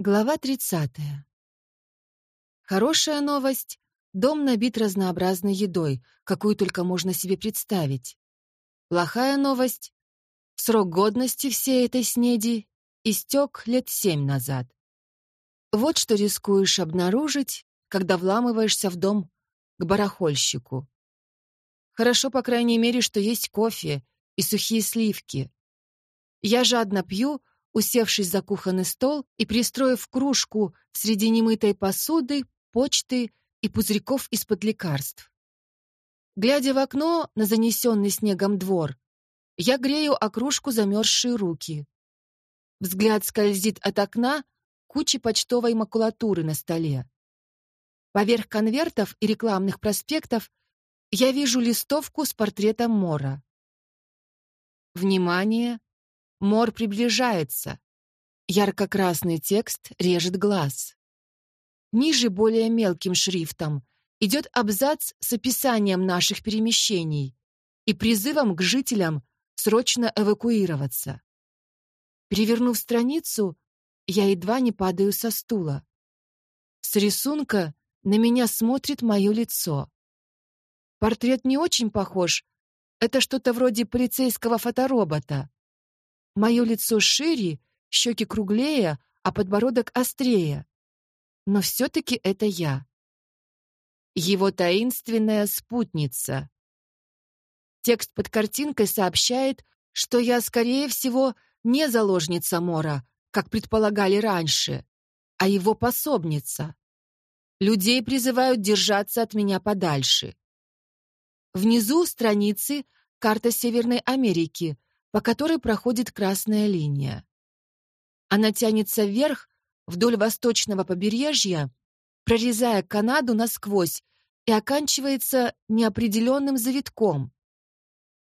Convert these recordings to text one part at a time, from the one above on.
Глава 30. Хорошая новость. Дом набит разнообразной едой, какую только можно себе представить. Плохая новость. Срок годности всей этой снеди истек лет семь назад. Вот что рискуешь обнаружить, когда вламываешься в дом к барахольщику. Хорошо, по крайней мере, что есть кофе и сухие сливки. Я жадно пью, усевшись за кухонный стол и пристроив кружку среди немытой посуды, почты и пузырьков из-под лекарств. Глядя в окно на занесенный снегом двор, я грею о кружку замерзшие руки. Взгляд скользит от окна кучи почтовой макулатуры на столе. Поверх конвертов и рекламных проспектов я вижу листовку с портретом Мора. Внимание! Мор приближается. Ярко-красный текст режет глаз. Ниже более мелким шрифтом идет абзац с описанием наших перемещений и призывом к жителям срочно эвакуироваться. Перевернув страницу, я едва не падаю со стула. С рисунка на меня смотрит мое лицо. Портрет не очень похож. Это что-то вроде полицейского фоторобота. Мое лицо шире, щеки круглее, а подбородок острее. Но все-таки это я. Его таинственная спутница. Текст под картинкой сообщает, что я, скорее всего, не заложница Мора, как предполагали раньше, а его пособница. Людей призывают держаться от меня подальше. Внизу страницы карта Северной Америки, по которой проходит красная линия. Она тянется вверх, вдоль восточного побережья, прорезая Канаду насквозь и оканчивается неопределенным завитком.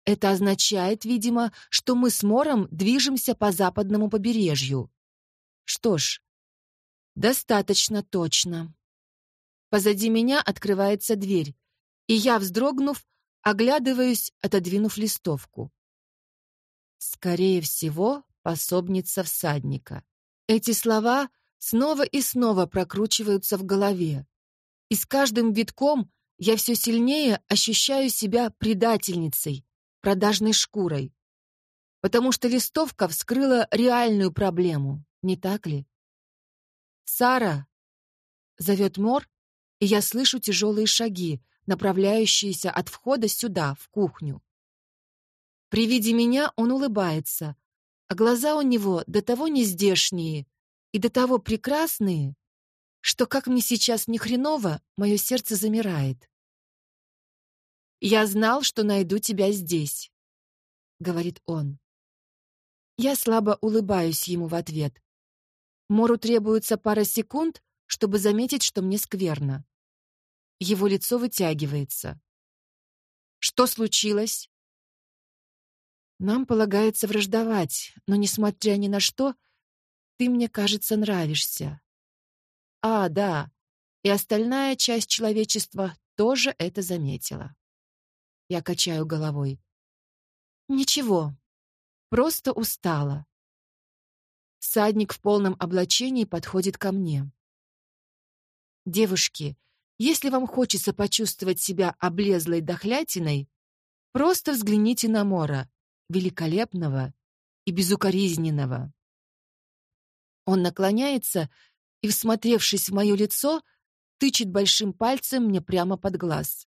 Это означает, видимо, что мы с Мором движемся по западному побережью. Что ж, достаточно точно. Позади меня открывается дверь, и я, вздрогнув, оглядываюсь, отодвинув листовку. Скорее всего, пособница всадника. Эти слова снова и снова прокручиваются в голове. И с каждым витком я все сильнее ощущаю себя предательницей, продажной шкурой. Потому что листовка вскрыла реальную проблему, не так ли? «Сара!» — зовет Мор, и я слышу тяжелые шаги, направляющиеся от входа сюда, в кухню. При виде меня он улыбается, а глаза у него до того нездешние и до того прекрасные, что, как мне сейчас не хреново, мое сердце замирает. «Я знал, что найду тебя здесь», — говорит он. Я слабо улыбаюсь ему в ответ. Мору требуется пара секунд, чтобы заметить, что мне скверно. Его лицо вытягивается. «Что случилось?» Нам полагается враждовать, но, несмотря ни на что, ты мне, кажется, нравишься. А, да, и остальная часть человечества тоже это заметила. Я качаю головой. Ничего, просто устала. Садник в полном облачении подходит ко мне. Девушки, если вам хочется почувствовать себя облезлой дохлятиной, просто взгляните на Мора великолепного и безукоризненного. Он наклоняется и, всмотревшись в мое лицо, тычет большим пальцем мне прямо под глаз.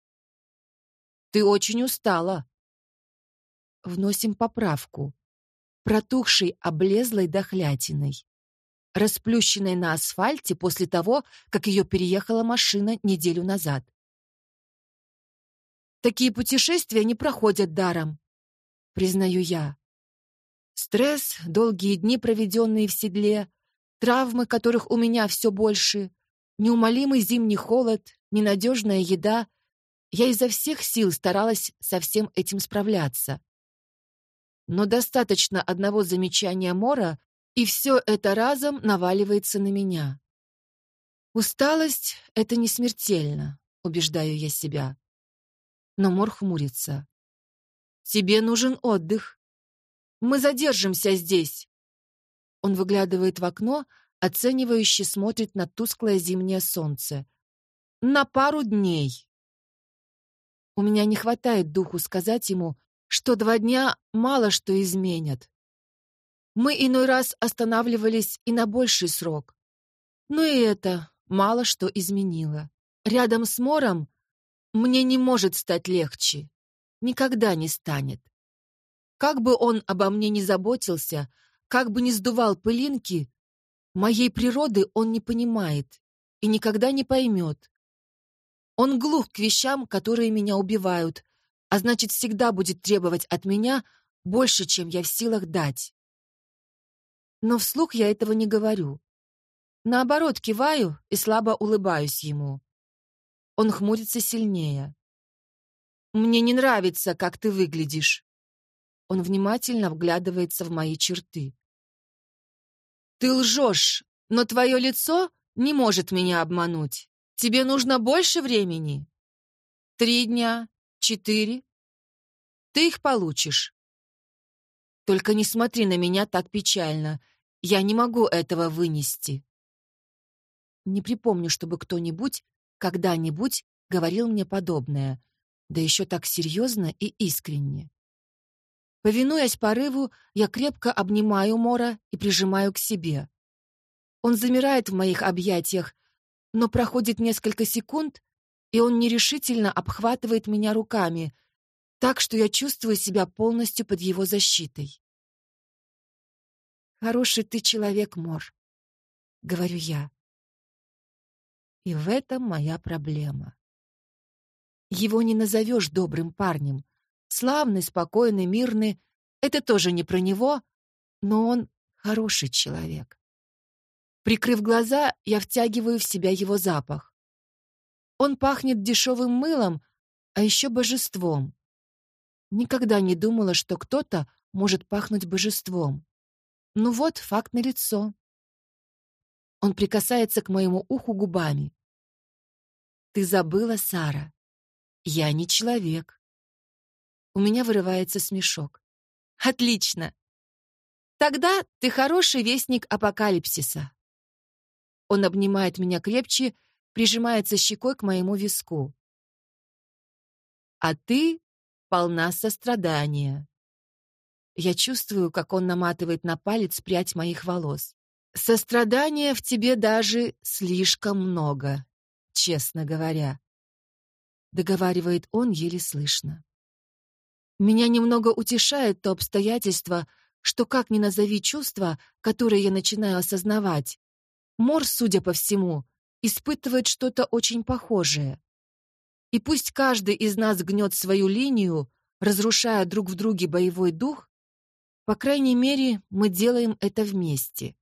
«Ты очень устала». Вносим поправку. Протухшей, облезлой дохлятиной, расплющенной на асфальте после того, как ее переехала машина неделю назад. Такие путешествия не проходят даром признаю я. Стресс, долгие дни, проведенные в седле, травмы, которых у меня все больше, неумолимый зимний холод, ненадежная еда. Я изо всех сил старалась со всем этим справляться. Но достаточно одного замечания Мора, и все это разом наваливается на меня. Усталость — это не смертельно, убеждаю я себя. Но Мор хмурится. Тебе нужен отдых. Мы задержимся здесь. Он выглядывает в окно, оценивающе смотрит на тусклое зимнее солнце. «На пару дней». У меня не хватает духу сказать ему, что два дня мало что изменят. Мы иной раз останавливались и на больший срок. Но и это мало что изменило. Рядом с Мором мне не может стать легче. Никогда не станет. Как бы он обо мне не заботился, как бы ни сдувал пылинки, моей природы он не понимает и никогда не поймет. Он глух к вещам, которые меня убивают, а значит, всегда будет требовать от меня больше, чем я в силах дать. Но вслух я этого не говорю. Наоборот, киваю и слабо улыбаюсь ему. Он хмурится сильнее. «Мне не нравится, как ты выглядишь». Он внимательно вглядывается в мои черты. «Ты лжешь, но твое лицо не может меня обмануть. Тебе нужно больше времени. Три дня, четыре. Ты их получишь. Только не смотри на меня так печально. Я не могу этого вынести. Не припомню, чтобы кто-нибудь когда-нибудь говорил мне подобное, да еще так серьезно и искренне. Повинуясь порыву, я крепко обнимаю Мора и прижимаю к себе. Он замирает в моих объятиях, но проходит несколько секунд, и он нерешительно обхватывает меня руками, так что я чувствую себя полностью под его защитой. «Хороший ты человек, Мор», — говорю я. И в этом моя проблема. Его не назовешь добрым парнем. Славный, спокойный, мирный — это тоже не про него, но он хороший человек. Прикрыв глаза, я втягиваю в себя его запах. Он пахнет дешевым мылом, а еще божеством. Никогда не думала, что кто-то может пахнуть божеством. Ну вот, факт налицо. Он прикасается к моему уху губами. «Ты забыла, Сара. Я не человек». У меня вырывается смешок. «Отлично. Тогда ты хороший вестник апокалипсиса». Он обнимает меня крепче, прижимается щекой к моему виску. «А ты полна сострадания». Я чувствую, как он наматывает на палец прядь моих волос. «Сострадания в тебе даже слишком много, честно говоря», — договаривает он еле слышно. Меня немного утешает то обстоятельство, что как ни назови чувства, которые я начинаю осознавать, Мор, судя по всему, испытывает что-то очень похожее. И пусть каждый из нас гнет свою линию, разрушая друг в друге боевой дух, по крайней мере, мы делаем это вместе.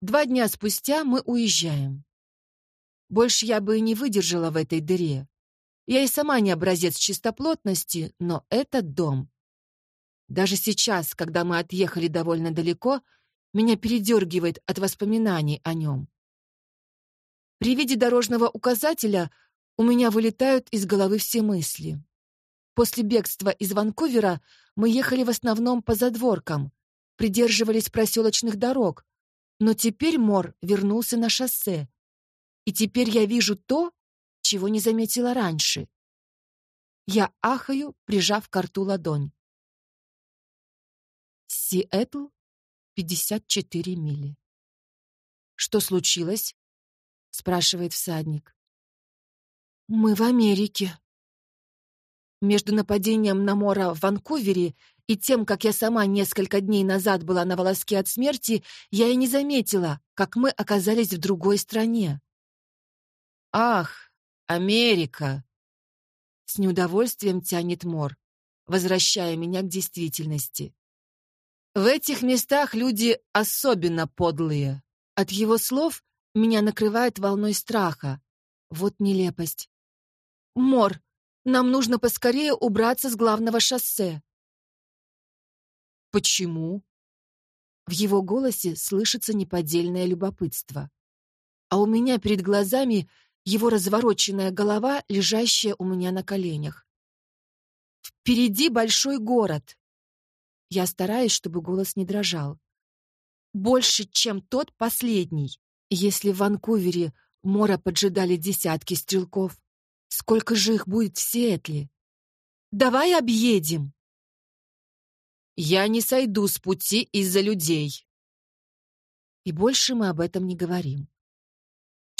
Два дня спустя мы уезжаем. Больше я бы и не выдержала в этой дыре. Я и сама не образец чистоплотности, но этот дом. Даже сейчас, когда мы отъехали довольно далеко, меня передергивает от воспоминаний о нем. При виде дорожного указателя у меня вылетают из головы все мысли. После бегства из Ванкувера мы ехали в основном по задворкам, придерживались проселочных дорог, но теперь Мор вернулся на шоссе. И теперь я вижу то, чего не заметила раньше. Я ахаю, прижав к рту ладонь. Сиэтл, 54 мили. «Что случилось?» — спрашивает всадник. «Мы в Америке», между нападением на Мора в Ванкувере и тем, как я сама несколько дней назад была на волоске от смерти, я и не заметила, как мы оказались в другой стране. «Ах, Америка!» С неудовольствием тянет Мор, возвращая меня к действительности. В этих местах люди особенно подлые. От его слов меня накрывает волной страха. Вот нелепость. «Мор, нам нужно поскорее убраться с главного шоссе». «Почему?» В его голосе слышится неподдельное любопытство. А у меня перед глазами его развороченная голова, лежащая у меня на коленях. «Впереди большой город!» Я стараюсь, чтобы голос не дрожал. больше, чем тот последний. Если в Ванкувере Мора поджидали десятки стрелков, сколько же их будет в Сиэтле? Давай объедем. Я не сойду с пути из-за людей. И больше мы об этом не говорим.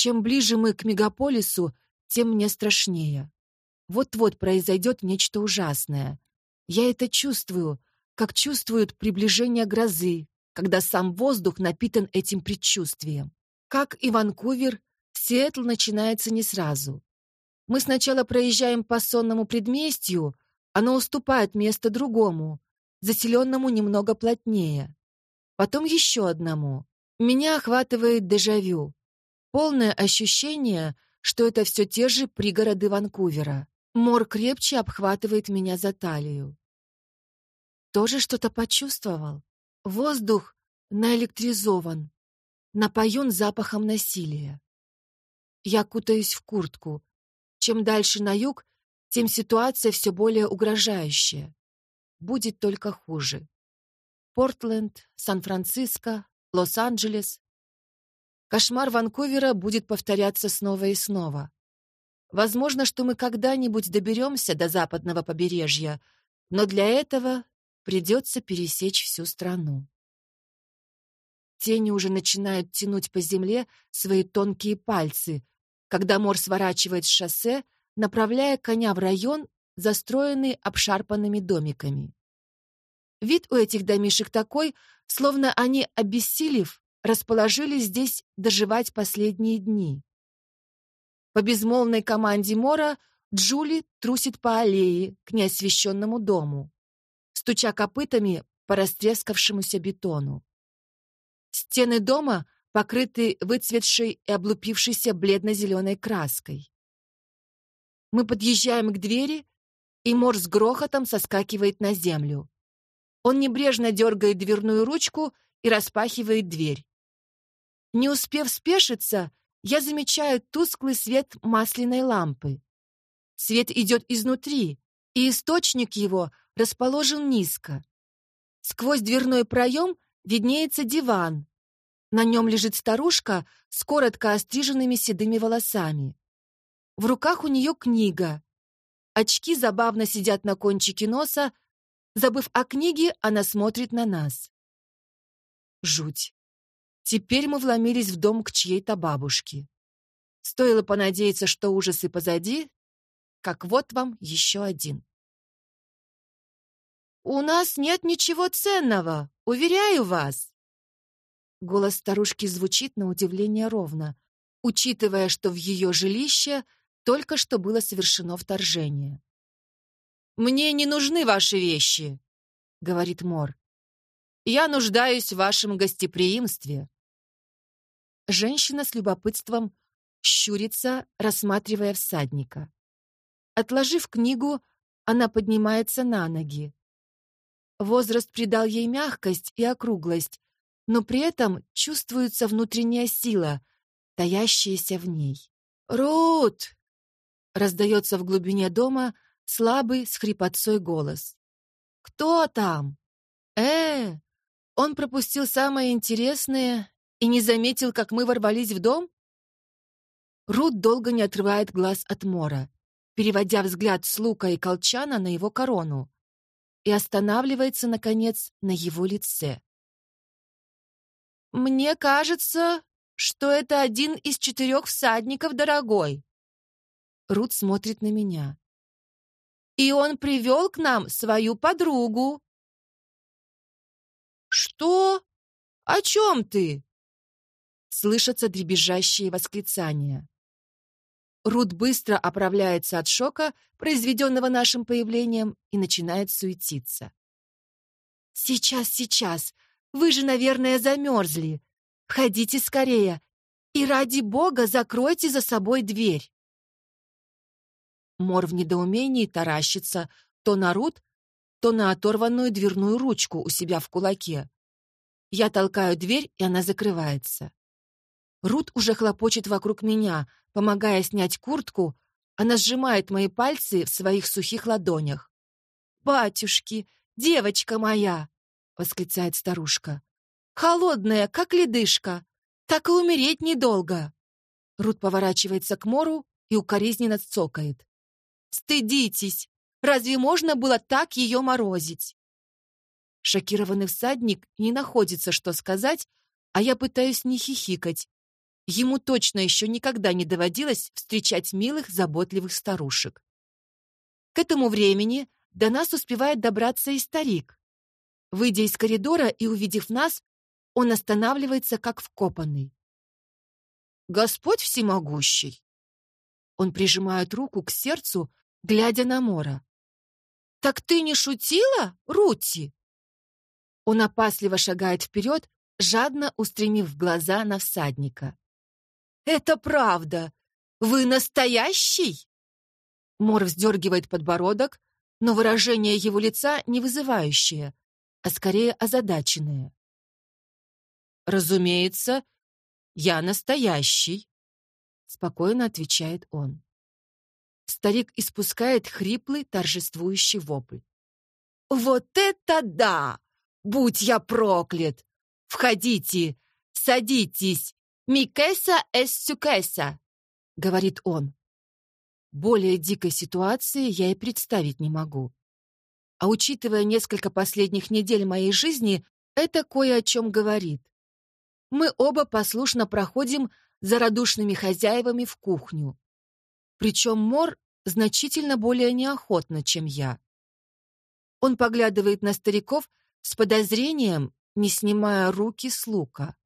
Чем ближе мы к мегаполису, тем мне страшнее. Вот-вот произойдет нечто ужасное. Я это чувствую, как чувствуют приближение грозы, когда сам воздух напитан этим предчувствием. Как и Ванкувер, Сиэтл начинается не сразу. Мы сначала проезжаем по сонному предместью, оно уступает место другому, заселенному немного плотнее. Потом еще одному. Меня охватывает дежавю. Полное ощущение, что это все те же пригороды Ванкувера. Мор крепче обхватывает меня за талию. Тоже что-то почувствовал? Воздух наэлектризован, напоен запахом насилия. Я кутаюсь в куртку. Чем дальше на юг, тем ситуация все более угрожающая. Будет только хуже. Портленд, Сан-Франциско, Лос-Анджелес. Кошмар Ванкувера будет повторяться снова и снова. Возможно, что мы когда-нибудь доберемся до западного побережья, но для этого придется пересечь всю страну. Тени уже начинают тянуть по земле свои тонкие пальцы, когда Мор сворачивает с шоссе, направляя коня в район, застроенный обшарпанными домиками. Вид у этих домишек такой, словно они, обессилев, расположились здесь доживать последние дни. По безмолвной команде Мора Джули трусит по аллее к неосвещенному дому, стуча копытами по растрескавшемуся бетону. Стены дома покрыты выцветшей и облупившейся бледно-зеленой краской. Мы подъезжаем к двери, и Мор с грохотом соскакивает на землю. Он небрежно дергает дверную ручку и распахивает дверь. Не успев спешиться, я замечаю тусклый свет масляной лампы. Свет идет изнутри, и источник его расположен низко. Сквозь дверной проем виднеется диван. На нем лежит старушка с коротко остриженными седыми волосами. В руках у нее книга. Очки забавно сидят на кончике носа. Забыв о книге, она смотрит на нас. Жуть. Теперь мы вломились в дом к чьей-то бабушке. Стоило понадеяться, что ужасы позади, как вот вам еще один. «У нас нет ничего ценного, уверяю вас!» Голос старушки звучит на удивление ровно, учитывая, что в ее жилище только что было совершено вторжение. «Мне не нужны ваши вещи», — говорит Мор. «Я нуждаюсь в вашем гостеприимстве». Женщина с любопытством щурится, рассматривая всадника. Отложив книгу, она поднимается на ноги. Возраст придал ей мягкость и округлость, но при этом чувствуется внутренняя сила, таящаяся в ней. «Рут!» — раздается в глубине дома слабый с хрипотцой голос. «Кто там?» «Э, он пропустил самое интересное и не заметил, как мы ворвались в дом?» Рут долго не отрывает глаз от Мора, переводя взгляд с лука и колчана на его корону, и останавливается, наконец, на его лице. «Мне кажется, что это один из четырех всадников, дорогой». Рут смотрит на меня. «И он привел к нам свою подругу». «Что? О чем ты?» Слышатся дребезжащие восклицания. Рут быстро оправляется от шока, произведенного нашим появлением, и начинает суетиться. «Сейчас, сейчас! Вы же, наверное, замерзли. Входите скорее и, ради бога, закройте за собой дверь!» Мор в недоумении таращится то на Рут, то на оторванную дверную ручку у себя в кулаке. Я толкаю дверь, и она закрывается. Рут уже хлопочет вокруг меня, помогая снять куртку, она сжимает мои пальцы в своих сухих ладонях. «Батюшки, девочка моя!» — восклицает старушка. Холодная, как ледышка. Так и умереть недолго. Рут поворачивается к Мору и укоризненно цокает. «Стыдитесь! Разве можно было так ее морозить?» Шокированный всадник не находится, что сказать, а я пытаюсь не хихикать. Ему точно еще никогда не доводилось встречать милых, заботливых старушек. К этому времени до нас успевает добраться и старик. Выйдя из коридора и увидев нас, он останавливается, как вкопанный. «Господь всемогущий!» Он прижимает руку к сердцу, глядя на Мора. «Так ты не шутила, Рути?» Он опасливо шагает вперед, жадно устремив глаза на всадника. «Это правда! Вы настоящий?» Мор вздергивает подбородок, но выражение его лица не вызывающее, а скорее озадаченное. «Разумеется, я настоящий», — спокойно отвечает он. Старик испускает хриплый торжествующий вопль. «Вот это да! Будь я проклят! Входите, садитесь, микеса эс сюкеса!» — говорит он. Более дикой ситуации я и представить не могу. А учитывая несколько последних недель моей жизни, это кое о чем говорит. Мы оба послушно проходим за радушными хозяевами в кухню. Причем Мор значительно более неохотно, чем я. Он поглядывает на стариков с подозрением, не снимая руки с лука.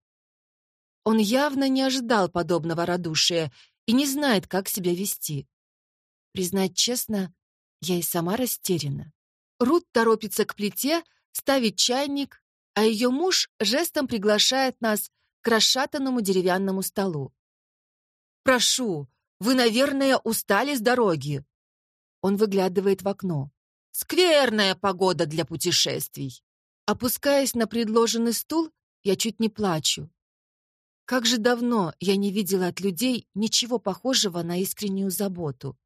Он явно не ожидал подобного радушия и не знает, как себя вести. Признать честно, я и сама растеряна. Рут торопится к плите, ставит чайник, а ее муж жестом приглашает нас к расшатанному деревянному столу. «Прошу, вы, наверное, устали с дороги». Он выглядывает в окно. «Скверная погода для путешествий». Опускаясь на предложенный стул, я чуть не плачу. Как же давно я не видела от людей ничего похожего на искреннюю заботу.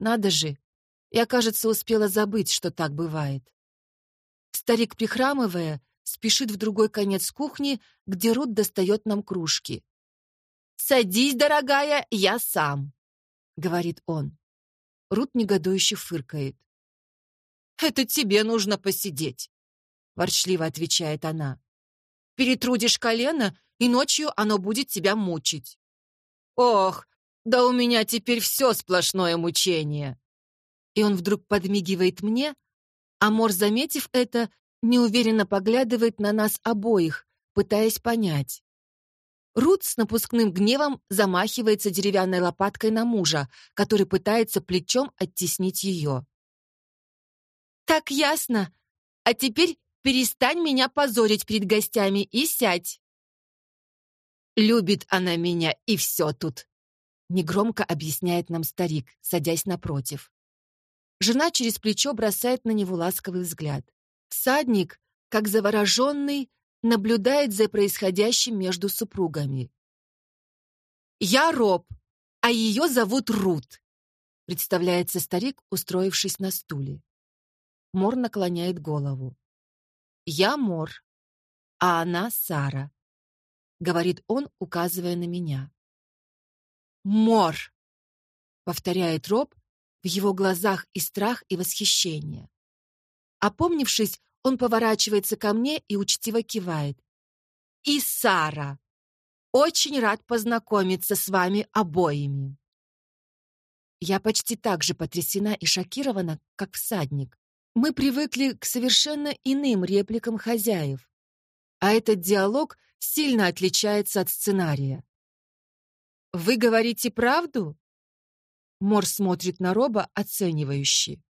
Надо же, я, кажется, успела забыть, что так бывает. Старик, прихрамывая, спешит в другой конец кухни, где Рут достает нам кружки. «Садись, дорогая, я сам», — говорит он. Рут негодующе фыркает. «Это тебе нужно посидеть», — ворчливо отвечает она. «Перетрудишь колено, и ночью оно будет тебя мучить». «Ох, да у меня теперь все сплошное мучение. И он вдруг подмигивает мне, а Мор, заметив это, неуверенно поглядывает на нас обоих, пытаясь понять. Рут с напускным гневом замахивается деревянной лопаткой на мужа, который пытается плечом оттеснить ее. «Так ясно. А теперь перестань меня позорить перед гостями и сядь». «Любит она меня, и все тут», Негромко объясняет нам старик, садясь напротив. Жена через плечо бросает на него ласковый взгляд. Всадник, как завороженный, наблюдает за происходящим между супругами. «Я Роб, а ее зовут Рут», — представляется старик, устроившись на стуле. Мор наклоняет голову. «Я Мор, а она Сара», — говорит он, указывая на меня. «Мор!» — повторяет Роб, в его глазах и страх, и восхищение. Опомнившись, он поворачивается ко мне и учтиво кивает. «И Сара! Очень рад познакомиться с вами обоими!» Я почти так же потрясена и шокирована, как всадник. Мы привыкли к совершенно иным репликам хозяев, а этот диалог сильно отличается от сценария. «Вы говорите правду?» Мор смотрит на Роба оценивающе.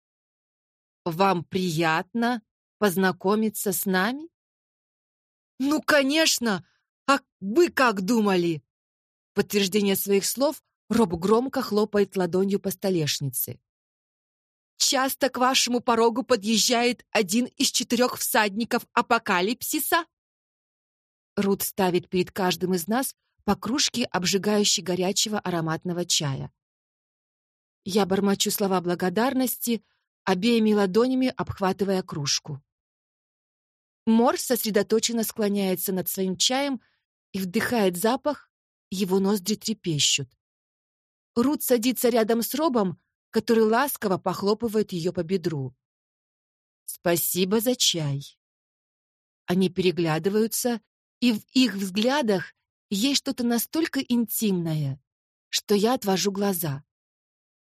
«Вам приятно познакомиться с нами?» «Ну, конечно! А вы как думали?» Подтверждение своих слов Роб громко хлопает ладонью по столешнице. «Часто к вашему порогу подъезжает один из четырех всадников апокалипсиса?» Рут ставит перед каждым из нас по кружке обжигающей горячего ароматного чая. Я бормочу слова благодарности, обеими ладонями обхватывая кружку. Мор сосредоточенно склоняется над своим чаем и вдыхает запах, его ноздри трепещут. Рут садится рядом с Робом, который ласково похлопывает ее по бедру. «Спасибо за чай». Они переглядываются, и в их взглядах есть что-то настолько интимное, что я отвожу глаза.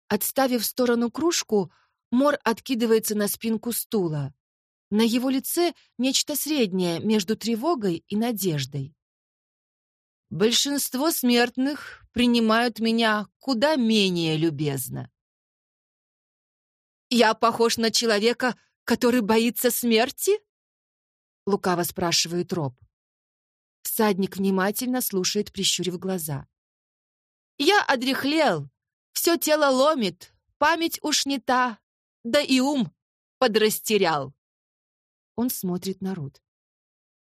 Отставив в сторону кружку, Мор откидывается на спинку стула. На его лице нечто среднее между тревогой и надеждой. Большинство смертных принимают меня куда менее любезно. «Я похож на человека, который боится смерти?» Лукаво спрашивает Роб. Всадник внимательно слушает, прищурив глаза. «Я одряхлел, все тело ломит, память уж не та, да и ум подрастерял». Он смотрит на Рут.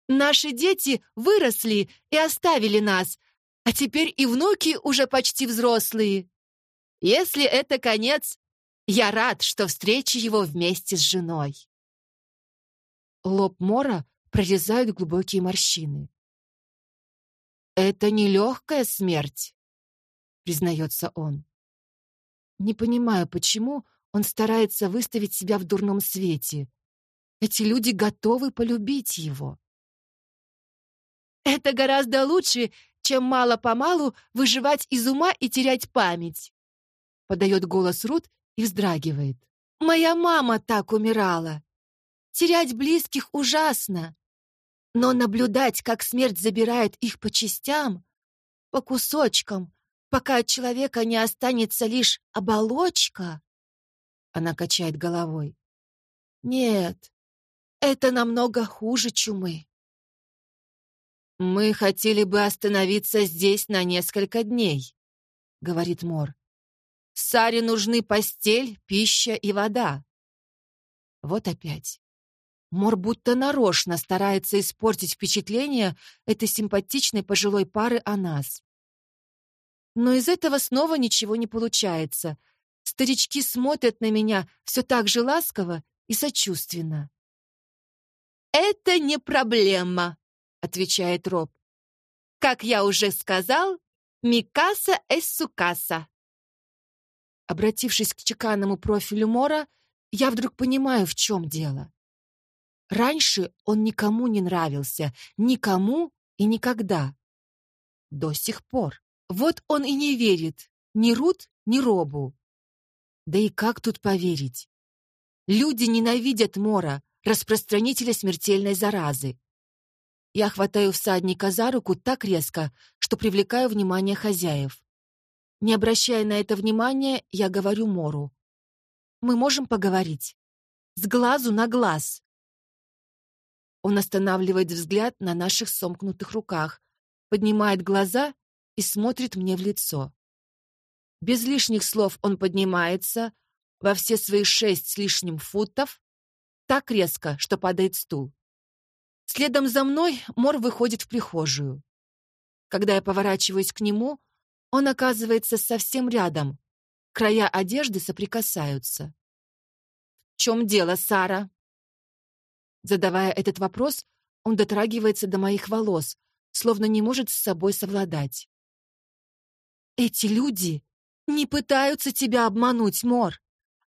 «Наши дети выросли и оставили нас, а теперь и внуки уже почти взрослые. Если это конец, я рад, что встречу его вместе с женой». Лоб Мора прорезают глубокие морщины. «Это не легкая смерть», — признается он. Не понимаю, почему он старается выставить себя в дурном свете. Эти люди готовы полюбить его. Это гораздо лучше, чем мало-помалу выживать из ума и терять память. Подает голос Рут и вздрагивает. Моя мама так умирала. Терять близких ужасно. Но наблюдать, как смерть забирает их по частям, по кусочкам, пока от человека не останется лишь оболочка, она качает головой. Нет, это намного хуже чумы. Мы хотели бы остановиться здесь на несколько дней, говорит Мор. Саре нужны постель, пища и вода. Вот опять. Мор будто нарочно старается испортить впечатление этой симпатичной пожилой пары о нас. Но из этого снова ничего не получается. Старички смотрят на меня все так же ласково и сочувственно. «Это не проблема», — отвечает Роб. «Как я уже сказал, Микаса Эссукаса». Обратившись к чеканному профилю Мора, я вдруг понимаю, в чем дело. Раньше он никому не нравился, никому и никогда. До сих пор. Вот он и не верит ни Рут, ни Робу. Да и как тут поверить? Люди ненавидят Мора, распространителя смертельной заразы. Я хватаю всадника за руку так резко, что привлекаю внимание хозяев. Не обращая на это внимания, я говорю Мору. «Мы можем поговорить. С глазу на глаз». Он останавливает взгляд на наших сомкнутых руках, поднимает глаза и смотрит мне в лицо. Без лишних слов он поднимается во все свои шесть с лишним футов, так резко, что падает стул. Следом за мной Мор выходит в прихожую. Когда я поворачиваюсь к нему, он оказывается совсем рядом. Края одежды соприкасаются. «В чем дело, Сара?» Задавая этот вопрос, он дотрагивается до моих волос, словно не может с собой совладать. «Эти люди не пытаются тебя обмануть, Мор.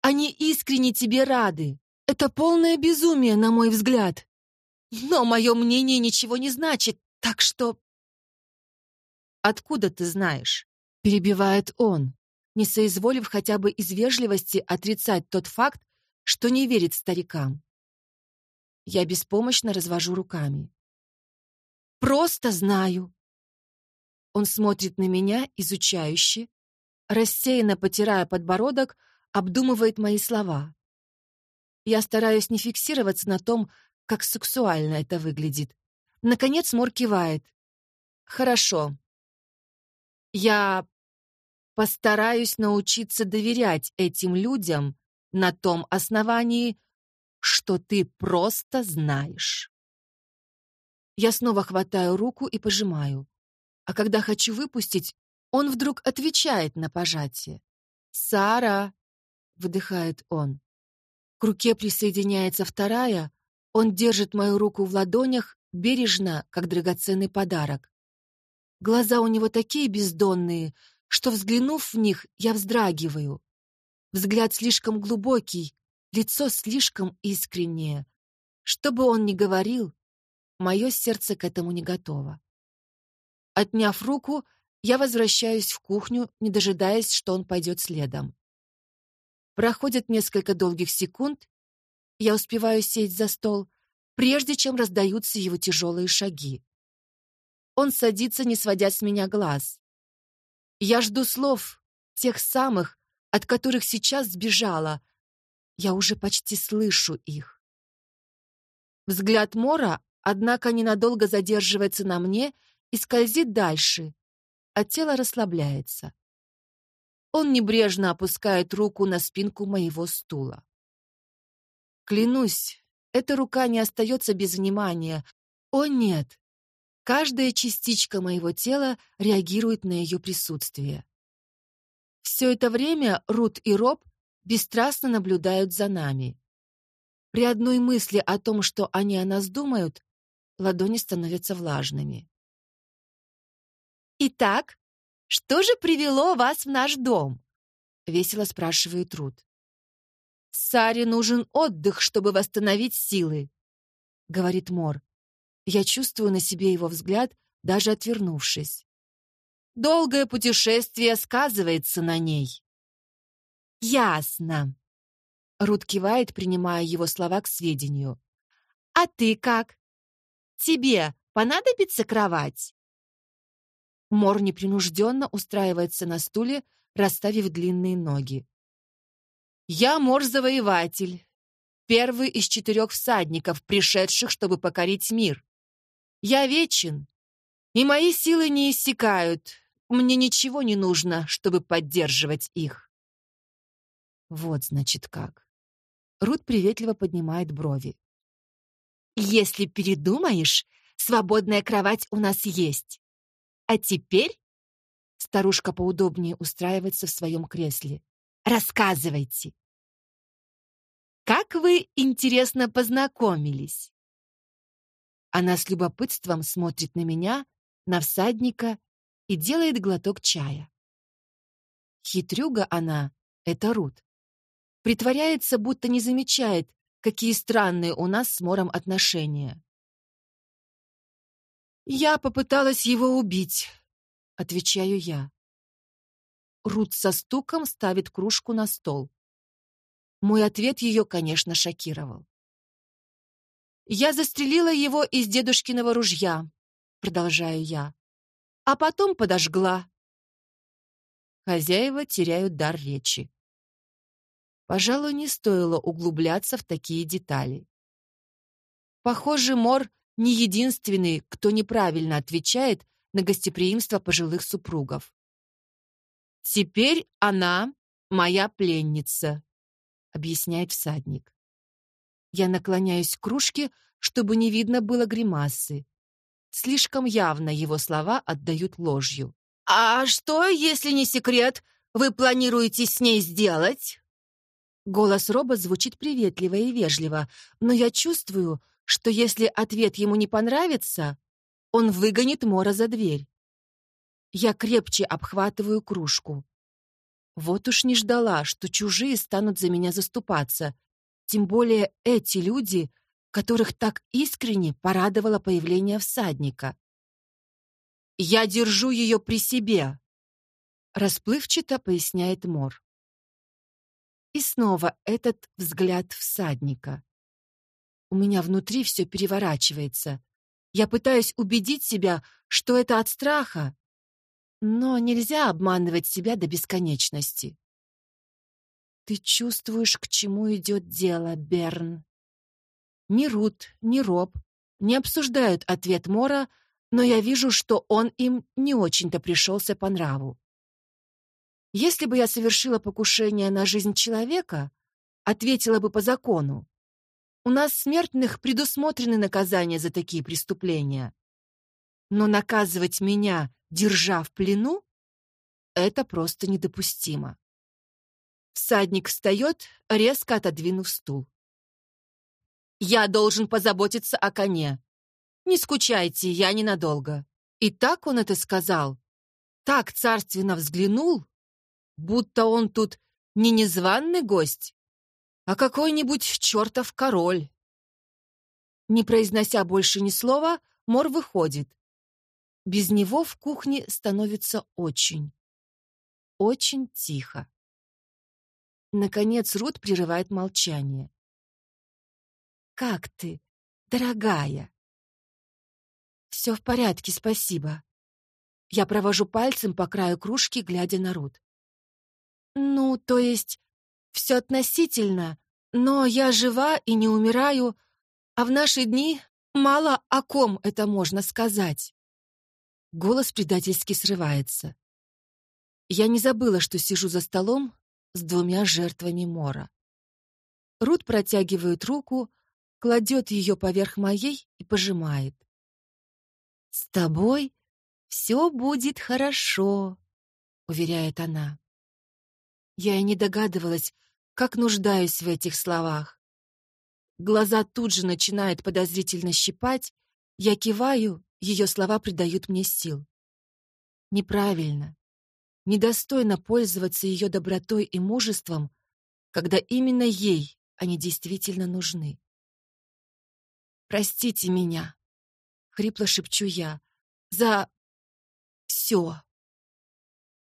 Они искренне тебе рады. Это полное безумие, на мой взгляд. Но мое мнение ничего не значит, так что...» «Откуда ты знаешь?» — перебивает он, не соизволив хотя бы из вежливости отрицать тот факт, что не верит старикам. Я беспомощно развожу руками. «Просто знаю». Он смотрит на меня, изучающе, рассеянно потирая подбородок, обдумывает мои слова. Я стараюсь не фиксироваться на том, как сексуально это выглядит. Наконец Мор кивает. «Хорошо. Я постараюсь научиться доверять этим людям на том основании, что ты просто знаешь». Я снова хватаю руку и пожимаю. А когда хочу выпустить, он вдруг отвечает на пожатие. «Сара!» — выдыхает он. К руке присоединяется вторая, Он держит мою руку в ладонях, бережно, как драгоценный подарок. Глаза у него такие бездонные, что, взглянув в них, я вздрагиваю. Взгляд слишком глубокий, лицо слишком искреннее. Что бы он ни говорил, мое сердце к этому не готово. Отняв руку, я возвращаюсь в кухню, не дожидаясь, что он пойдет следом. Проходит несколько долгих секунд, я успеваю сесть за стол, прежде чем раздаются его тяжелые шаги. Он садится, не сводя с меня глаз. Я жду слов, тех самых, от которых сейчас сбежала. Я уже почти слышу их. Взгляд Мора, однако, ненадолго задерживается на мне и скользит дальше, а тело расслабляется. Он небрежно опускает руку на спинку моего стула. Клянусь, эта рука не остается без внимания. О нет, Каждая частичка моего тела реагирует на ее присутствие. Все это время Рут и Роб бесстрастно наблюдают за нами. При одной мысли о том, что они о нас думают, ладони становятся влажными. «Итак, что же привело вас в наш дом?» — весело спрашивает Рут. «Саре нужен отдых, чтобы восстановить силы», — говорит Мор. Я чувствую на себе его взгляд, даже отвернувшись. Долгое путешествие сказывается на ней. Ясно. Рут кивает, принимая его слова к сведению. А ты как? Тебе понадобится кровать? Мор непринужденно устраивается на стуле, расставив длинные ноги. «Я Мор-завоеватель, первый из четырех всадников, пришедших, чтобы покорить мир. Я вечен, и мои силы не иссякают. Мне ничего не нужно, чтобы поддерживать их. Вот, значит, как. Рут приветливо поднимает брови. Если передумаешь, свободная кровать у нас есть. А теперь старушка поудобнее устраивается в своем кресле. Рассказывайте. Как вы, интересно, познакомились? Она с любопытством смотрит на меня, на всадника и делает глоток чая. Хитрюга она, это Рут. Притворяется, будто не замечает, какие странные у нас с Мором отношения. «Я попыталась его убить», — отвечаю я. Рут со стуком ставит кружку на стол. Мой ответ ее, конечно, шокировал. Я застрелила его из дедушкиного ружья, продолжаю я, а потом подожгла. Хозяева теряют дар речи. Пожалуй, не стоило углубляться в такие детали. Похоже, Мор не единственный, кто неправильно отвечает на гостеприимство пожилых супругов. «Теперь она моя пленница», — объясняет всадник. Я наклоняюсь к кружке, чтобы не видно было гримасы. Слишком явно его слова отдают ложью. «А что, если не секрет, вы планируете с ней сделать?» Голос Роба звучит приветливо и вежливо, но я чувствую, что если ответ ему не понравится, он выгонит Мора за дверь. Я крепче обхватываю кружку. Вот уж не ждала, что чужие станут за меня заступаться, тем более эти люди, которых так искренне порадовало появление всадника. «Я держу ее при себе», — расплывчато поясняет Мор. И снова этот взгляд всадника. У меня внутри все переворачивается. Я пытаюсь убедить себя, что это от страха, но нельзя обманывать себя до бесконечности. Ты чувствуешь, к чему идет дело, Берн. Ни Рут, ни Роб не обсуждают ответ Мора, но я вижу, что он им не очень-то пришелся по нраву. Если бы я совершила покушение на жизнь человека, ответила бы по закону. У нас смертных предусмотрены наказания за такие преступления. Но наказывать меня, держа в плену, это просто недопустимо. Всадник встает, резко отодвинув стул. Я должен позаботиться о коне. Не скучайте, я ненадолго». И так он это сказал, так царственно взглянул, будто он тут не незваный гость, а какой-нибудь чертов король. Не произнося больше ни слова, Мор выходит. Без него в кухне становится очень, очень тихо. Наконец Рут прерывает молчание. «Как ты, дорогая?» «Все в порядке, спасибо». Я провожу пальцем по краю кружки, глядя на Рут. «Ну, то есть, все относительно, но я жива и не умираю, а в наши дни мало о ком это можно сказать». Голос предательски срывается. Я не забыла, что сижу за столом с двумя жертвами Мора. Рут протягивает руку, кладет ее поверх моей и пожимает. «С тобой все будет хорошо», — уверяет она. Я и не догадывалась, как нуждаюсь в этих словах. Глаза тут же начинают подозрительно щипать, я киваю, ее слова придают мне сил. Неправильно, недостойно пользоваться ее добротой и мужеством, когда именно ей они действительно нужны. «Простите меня», — хрипло шепчу я, — «за все».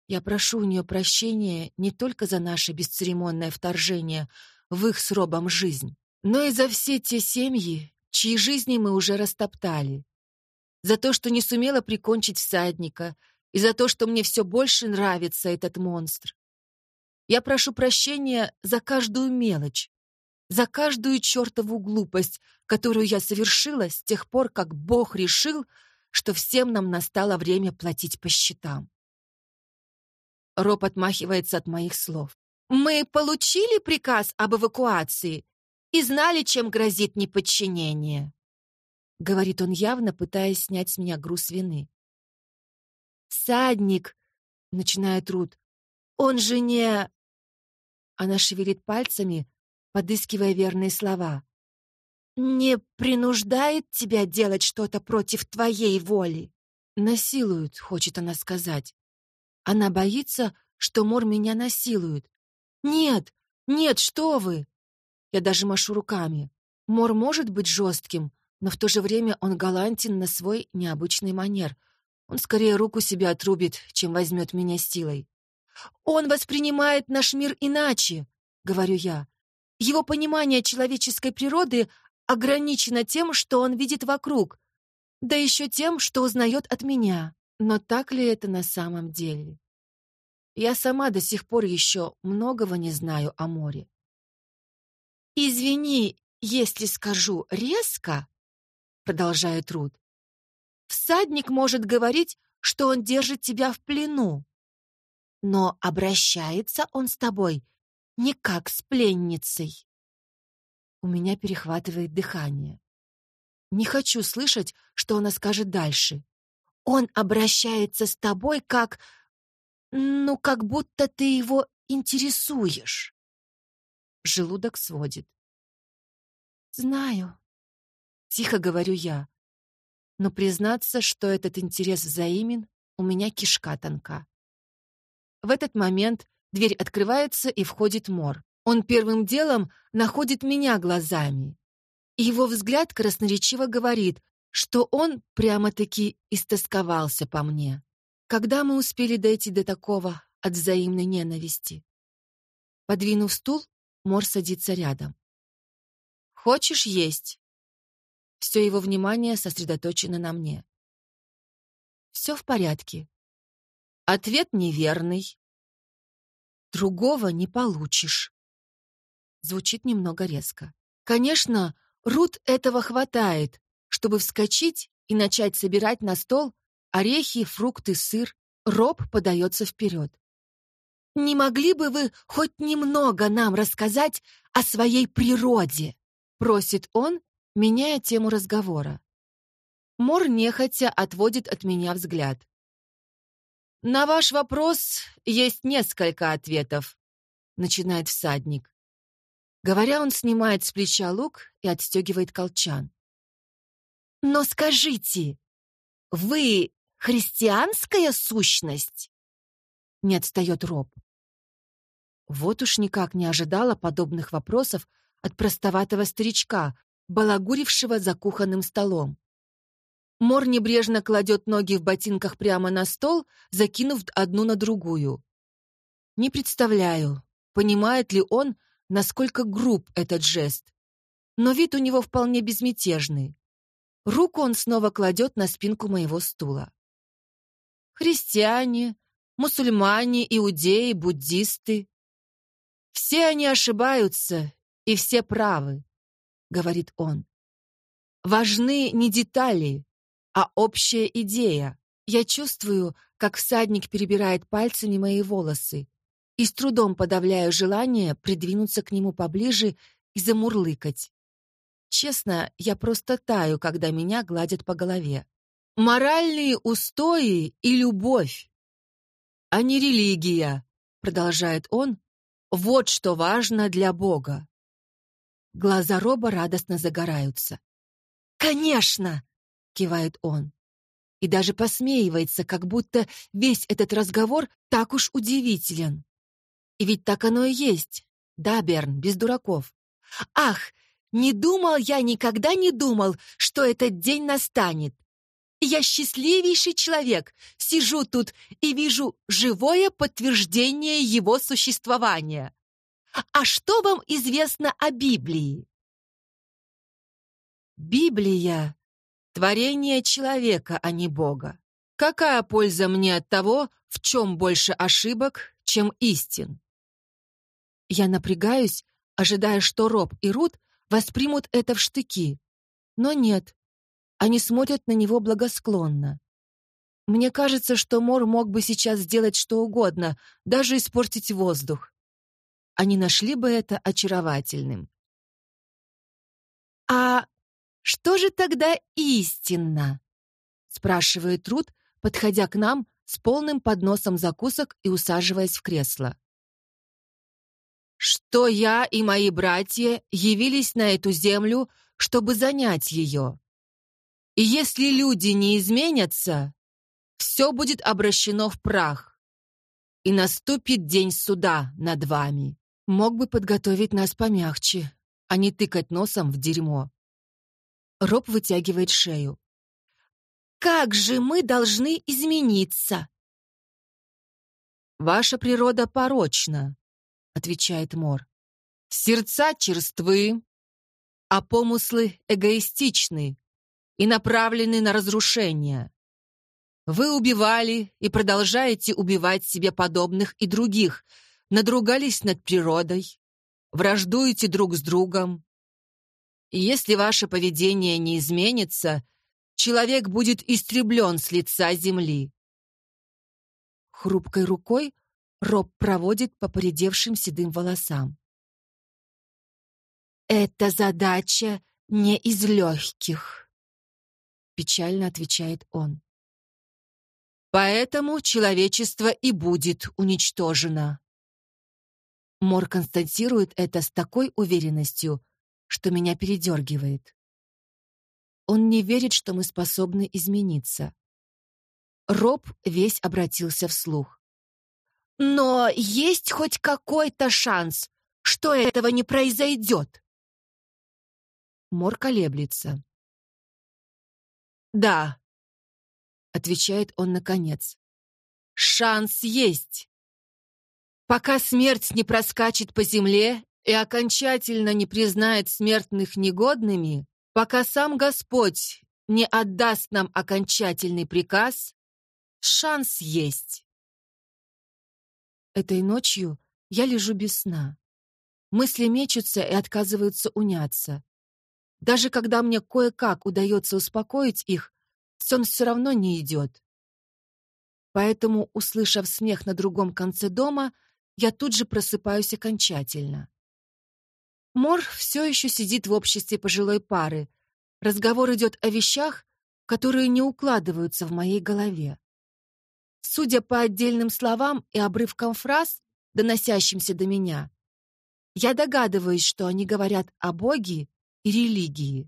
Я прошу у нее прощения не только за наше бесцеремонное вторжение в их с Робом жизнь, но и за все те семьи, чьи жизни мы уже растоптали. За то, что не сумела прикончить всадника, и за то, что мне все больше нравится этот монстр. Я прошу прощения за каждую мелочь, за каждую чертову глупость, которую я совершила с тех пор, как Бог решил, что всем нам настало время платить по счетам. Роб отмахивается от моих слов. «Мы получили приказ об эвакуации и знали, чем грозит неподчинение», — говорит он явно, пытаясь снять с меня груз вины. «Всадник», — начинает Рут, — «он же не...» Она шевелит пальцами, подыскивая верные слова. «Не принуждает тебя делать что-то против твоей воли?» «Насилуют», — хочет она сказать. Она боится, что Мор меня насилует. «Нет, нет, что вы!» Я даже машу руками. Мор может быть жестким, но в то же время он галантен на свой необычный манер. Он скорее руку себе отрубит, чем возьмет меня силой. «Он воспринимает наш мир иначе», — говорю я. «Его понимание человеческой природы ограничено тем, что он видит вокруг, да еще тем, что узнает от меня. Но так ли это на самом деле? Я сама до сих пор еще многого не знаю о море. «Извини, если скажу резко», — продолжает Рут, «всадник может говорить, что он держит тебя в плену, но обращается он с тобой не как с пленницей». У меня перехватывает дыхание. Не хочу слышать, что она скажет дальше. Он обращается с тобой как... Ну, как будто ты его интересуешь. Желудок сводит. Знаю. Тихо говорю я. Но признаться, что этот интерес взаимен, у меня кишка тонка. В этот момент дверь открывается и входит Мор. Он первым делом находит меня глазами. Его взгляд красноречиво говорит, что он прямо-таки истосковался по мне. Когда мы успели дойти до такого от взаимной ненависти? Подвинув стул, Мор садится рядом. «Хочешь есть?» Все его внимание сосредоточено на мне. «Все в порядке». Ответ неверный. «Другого не получишь». Звучит немного резко. Конечно, Рут этого хватает, чтобы вскочить и начать собирать на стол орехи, фрукты, сыр. Роб подается вперед. «Не могли бы вы хоть немного нам рассказать о своей природе?» просит он, меняя тему разговора. Мор нехотя отводит от меня взгляд. «На ваш вопрос есть несколько ответов», — начинает всадник. Говоря, он снимает с плеча лук и отстегивает колчан. «Но скажите, вы христианская сущность?» Не отстает Роб. Вот уж никак не ожидала подобных вопросов от простоватого старичка, балагурившего за кухонным столом. Мор небрежно кладет ноги в ботинках прямо на стол, закинув одну на другую. Не представляю, понимает ли он, насколько груб этот жест. Но вид у него вполне безмятежный. Руку он снова кладет на спинку моего стула. Христиане, мусульмане, иудеи, буддисты. Все они ошибаются, и все правы, говорит он. Важны не детали, а общая идея. Я чувствую, как всадник перебирает пальцами мои волосы, и с трудом подавляю желание придвинуться к нему поближе и замурлыкать. Честно, я просто таю, когда меня гладят по голове. Моральные устои и любовь, а не религия, продолжает он, вот что важно для Бога. Глаза Роба радостно загораются. «Конечно!» — кивает он. И даже посмеивается, как будто весь этот разговор так уж удивителен. И ведь так оно и есть. Да, Берн, без дураков. Ах, не думал я, никогда не думал, что этот день настанет. Я счастливейший человек, сижу тут и вижу живое подтверждение его существования. А что вам известно о Библии? Библия — творение человека, а не Бога. Какая польза мне от того, в чем больше ошибок, чем истин? Я напрягаюсь, ожидая, что Роб и Рут воспримут это в штыки. Но нет. Они смотрят на него благосклонно. Мне кажется, что Мор мог бы сейчас сделать что угодно, даже испортить воздух. Они нашли бы это очаровательным. «А что же тогда истинно?» — спрашивает Рут, подходя к нам с полным подносом закусок и усаживаясь в кресло что я и мои братья явились на эту землю, чтобы занять ее. И если люди не изменятся, все будет обращено в прах, и наступит день суда над вами. Мог бы подготовить нас помягче, а не тыкать носом в дерьмо. Роб вытягивает шею. «Как же мы должны измениться?» «Ваша природа порочна», отвечает Мор. Сердца черствы, а помыслы эгоистичны и направлены на разрушение. Вы убивали и продолжаете убивать себе подобных и других, надругались над природой, враждуете друг с другом. Если ваше поведение не изменится, человек будет истреблен с лица земли. Хрупкой рукой Роб проводит по поредевшим седым волосам. «Эта задача не из легких», — печально отвечает он. «Поэтому человечество и будет уничтожено». Мор констатирует это с такой уверенностью, что меня передергивает. Он не верит, что мы способны измениться. Роб весь обратился вслух. Но есть хоть какой-то шанс, что этого не произойдет. Мор колеблется. «Да», — отвечает он наконец. «Шанс есть. Пока смерть не проскачет по земле и окончательно не признает смертных негодными, пока сам Господь не отдаст нам окончательный приказ, шанс есть. Этой ночью я лежу без сна. Мысли мечутся и отказываются уняться. Даже когда мне кое-как удается успокоить их, сон все равно не идет. Поэтому, услышав смех на другом конце дома, я тут же просыпаюсь окончательно. Мор все еще сидит в обществе пожилой пары. Разговор идет о вещах, которые не укладываются в моей голове. Судя по отдельным словам и обрывкам фраз, доносящимся до меня, Я догадываюсь, что они говорят о Боге и религии.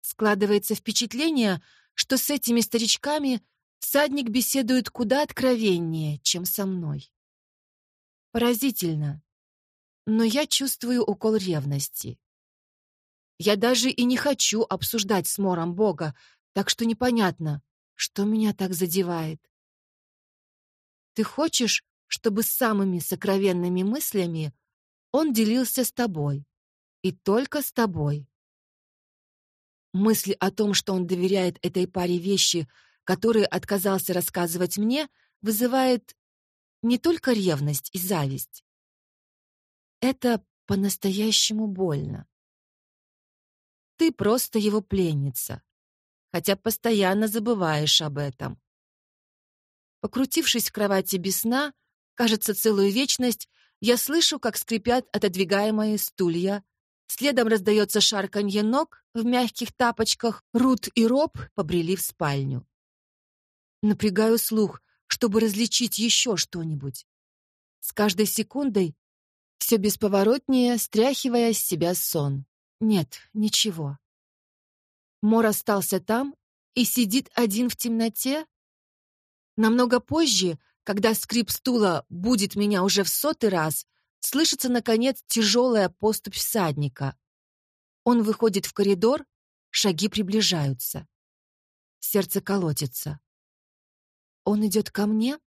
Складывается впечатление, что с этими старичками всадник беседует куда откровеннее, чем со мной. Поразительно, но я чувствую укол ревности. Я даже и не хочу обсуждать с Мором Бога, так что непонятно, что меня так задевает. Ты хочешь, чтобы самыми сокровенными мыслями он делился с тобой. И только с тобой. Мысль о том, что он доверяет этой паре вещи, которые отказался рассказывать мне, вызывает не только ревность и зависть. Это по-настоящему больно. Ты просто его пленница, хотя постоянно забываешь об этом. Покрутившись в кровати без сна, кажется, целую вечность, я слышу, как скрипят отодвигаемые стулья. Следом раздается шарканье ног в мягких тапочках. Рут и Роб побрели в спальню. Напрягаю слух, чтобы различить еще что-нибудь. С каждой секундой все бесповоротнее, стряхивая с себя сон. Нет, ничего. Мор остался там и сидит один в темноте. Намного позже, когда скрип стула будет меня уже в сотый раз, слышится, наконец, тяжелая поступь всадника. Он выходит в коридор, шаги приближаются. Сердце колотится. Он идет ко мне?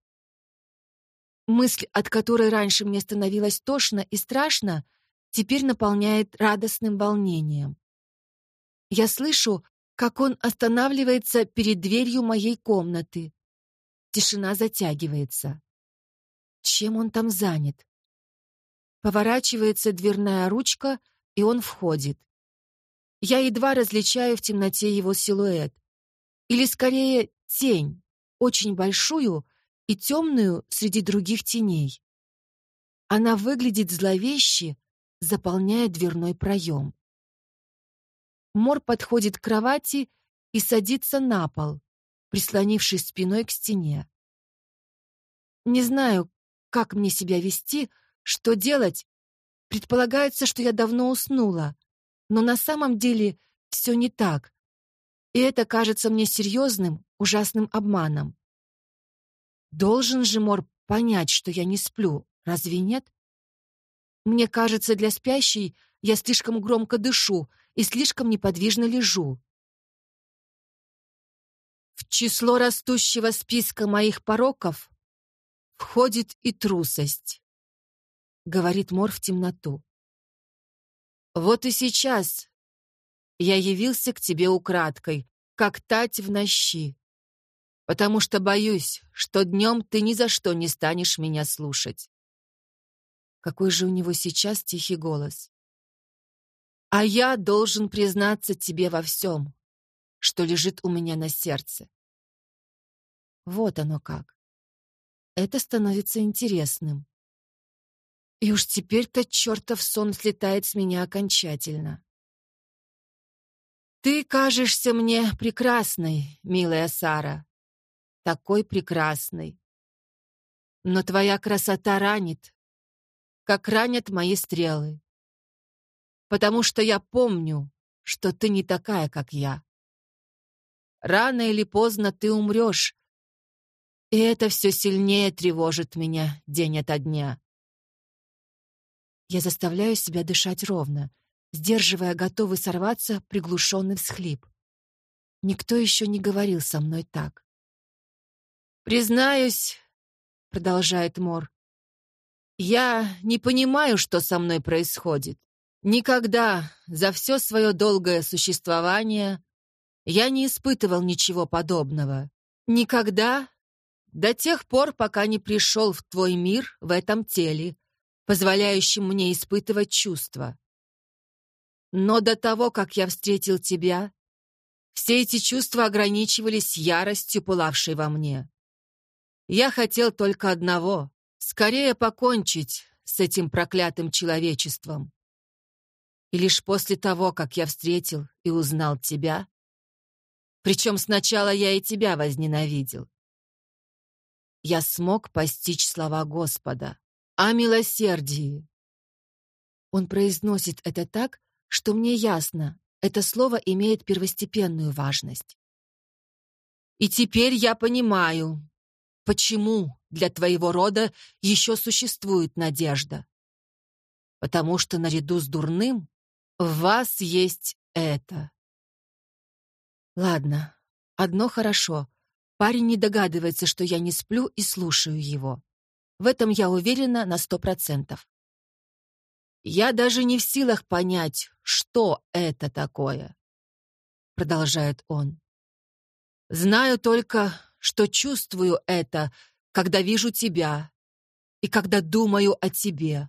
Мысль, от которой раньше мне становилось тошно и страшно, теперь наполняет радостным волнением. Я слышу, как он останавливается перед дверью моей комнаты, Тишина затягивается. Чем он там занят? Поворачивается дверная ручка, и он входит. Я едва различаю в темноте его силуэт. Или, скорее, тень, очень большую и темную среди других теней. Она выглядит зловеще, заполняя дверной проем. Мор подходит к кровати и садится на пол прислонившись спиной к стене. Не знаю, как мне себя вести, что делать. Предполагается, что я давно уснула, но на самом деле все не так. И это кажется мне серьезным, ужасным обманом. Должен же Мор понять, что я не сплю, разве нет? Мне кажется, для спящей я слишком громко дышу и слишком неподвижно лежу. В число растущего списка моих пороков входит и трусость, говорит Мор в темноту. Вот и сейчас я явился к тебе украдкой, как тать в нощи, потому что боюсь, что днем ты ни за что не станешь меня слушать. Какой же у него сейчас тихий голос. А я должен признаться тебе во всем что лежит у меня на сердце. Вот оно как. Это становится интересным. И уж теперь-то чертов сон слетает с меня окончательно. Ты кажешься мне прекрасной, милая Сара. Такой прекрасной. Но твоя красота ранит, как ранят мои стрелы. Потому что я помню, что ты не такая, как я. Рано или поздно ты умрешь. И это все сильнее тревожит меня день ото дня. Я заставляю себя дышать ровно, сдерживая готовый сорваться приглушенный всхлип. Никто еще не говорил со мной так. «Признаюсь», — продолжает Мор, — «я не понимаю, что со мной происходит. Никогда за все свое долгое существование я не испытывал ничего подобного. Никогда, до тех пор, пока не пришел в твой мир в этом теле, позволяющем мне испытывать чувства. Но до того, как я встретил тебя, все эти чувства ограничивались яростью, пылавшей во мне. Я хотел только одного — скорее покончить с этим проклятым человечеством. И лишь после того, как я встретил и узнал тебя, причем сначала я и тебя возненавидел. Я смог постичь слова Господа о милосердии, Он произносит это так, что мне ясно, это слово имеет первостепенную важность. И теперь я понимаю, почему для твоего рода еще существует надежда. Потому что наряду с дурным в вас есть это. Ладно, одно хорошо. Парень не догадывается, что я не сплю и слушаю его. В этом я уверена на сто процентов. Я даже не в силах понять, что это такое, продолжает он. Знаю только, что чувствую это, когда вижу тебя и когда думаю о тебе.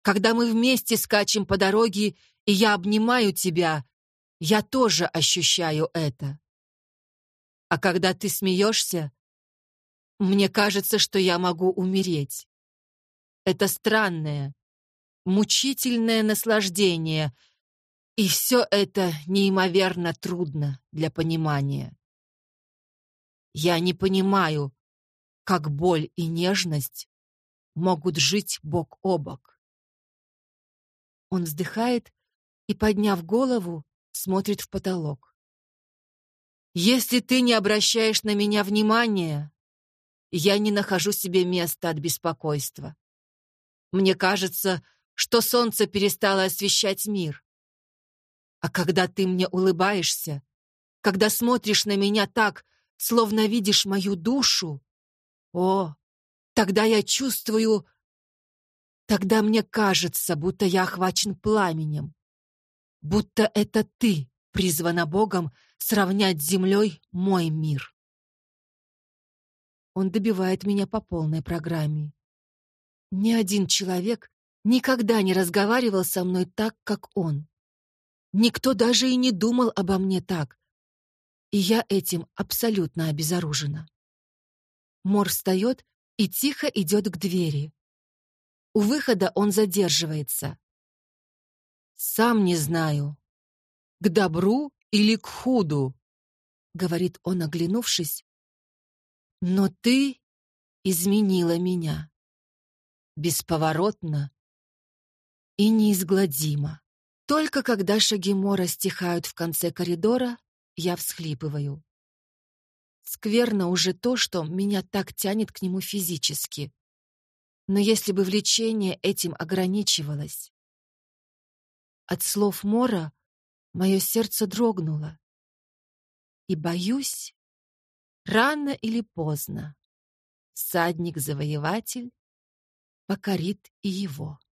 Когда мы вместе скачем по дороге, и я обнимаю тебя, я тоже ощущаю это. А когда ты смеешься, мне кажется, что я могу умереть. Это странное, мучительное наслаждение, и все это неимоверно трудно для понимания. Я не понимаю, как боль и нежность могут жить бок о бок. Он вздыхает и, подняв голову, смотрит в потолок. «Если ты не обращаешь на меня внимания, я не нахожу себе места от беспокойства. Мне кажется, что солнце перестало освещать мир. А когда ты мне улыбаешься, когда смотришь на меня так, словно видишь мою душу, о, тогда я чувствую... Тогда мне кажется, будто я охвачен пламенем, будто это ты призвана Богом сравнять с землей мой мир. Он добивает меня по полной программе. Ни один человек никогда не разговаривал со мной так, как он. Никто даже и не думал обо мне так. И я этим абсолютно обезоружена. Мор встает и тихо идет к двери. У выхода он задерживается. «Сам не знаю, к добру или к худу», — говорит он, оглянувшись. «Но ты изменила меня. Бесповоротно и неизгладимо. Только когда шаги Мора стихают в конце коридора, я всхлипываю. Скверно уже то, что меня так тянет к нему физически. Но если бы влечение этим ограничивалось... От слов Мора мое сердце дрогнуло. И боюсь, рано или поздно садник-завоеватель покорит и его.